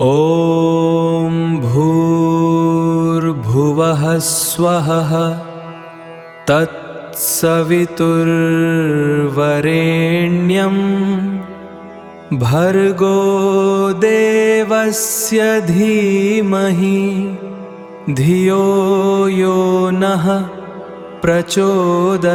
ॐ भूर्भुवः स्वः तत्सवितुर्वरेण्यं भर्गो देवस्य धीमहि धियो यो नः प्रचोदयात्।